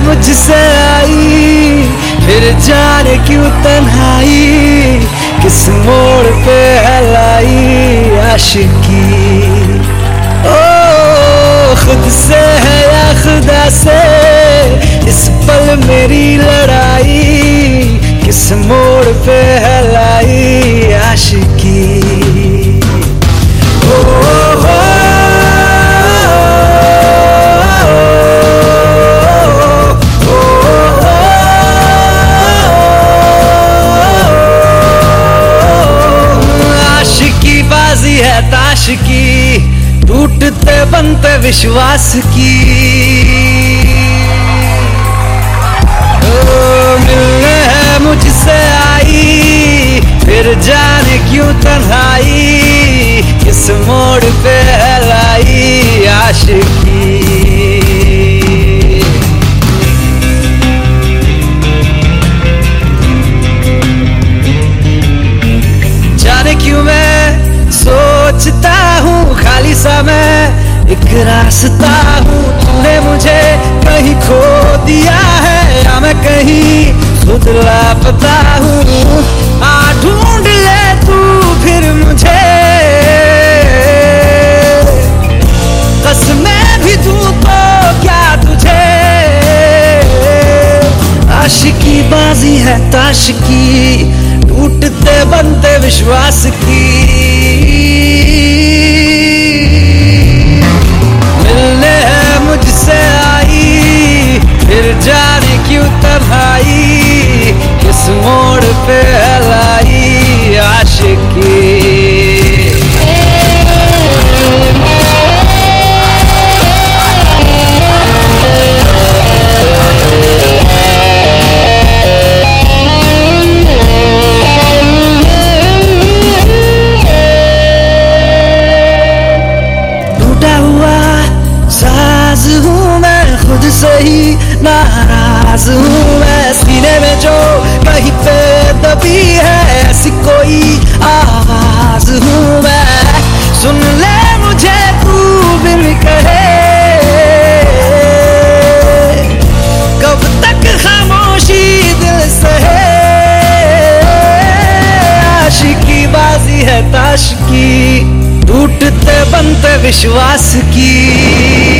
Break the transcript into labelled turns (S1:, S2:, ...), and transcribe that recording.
S1: मुझसे आई, फिर जाने क्यों तन्हाई? किस मोड़ पे हलाई आशिकी? ओ, खुद से है या खुदा से? इस पल मेरी लड़ाई, किस मोड़ पे हलाई आशिकी? ताश की टूटते बनते विश्वास की। ओ, मिलने है मुझसे आई फिर जाने क्यों तन्हाई किस मोड़ पे है लाई आशिकी खाली समय एक रास्ता हूँ तूने मुझे कहीं खो दिया है। या मैं कहीं खुद लापता हूँ, आ ढूंढ ले तू फिर मुझे। कसमें भी दूँ तो क्या तुझे? आशिकी बाजी है ताश की, टूटते बनते विश्वास की। मोड़ पे हलाई आशिकी साज हूँ मैं खुद से ही नाराज़ हूँ मैं सीने में जो कहीं पे दबी है ऐसी कोई आवाज़ हूँ मैं। सुन ले मुझे तू बिन कहे। कब तक खामोशी दिल सहे। आशिकी बाजी है ताश की, टूटते बनते विश्वास की।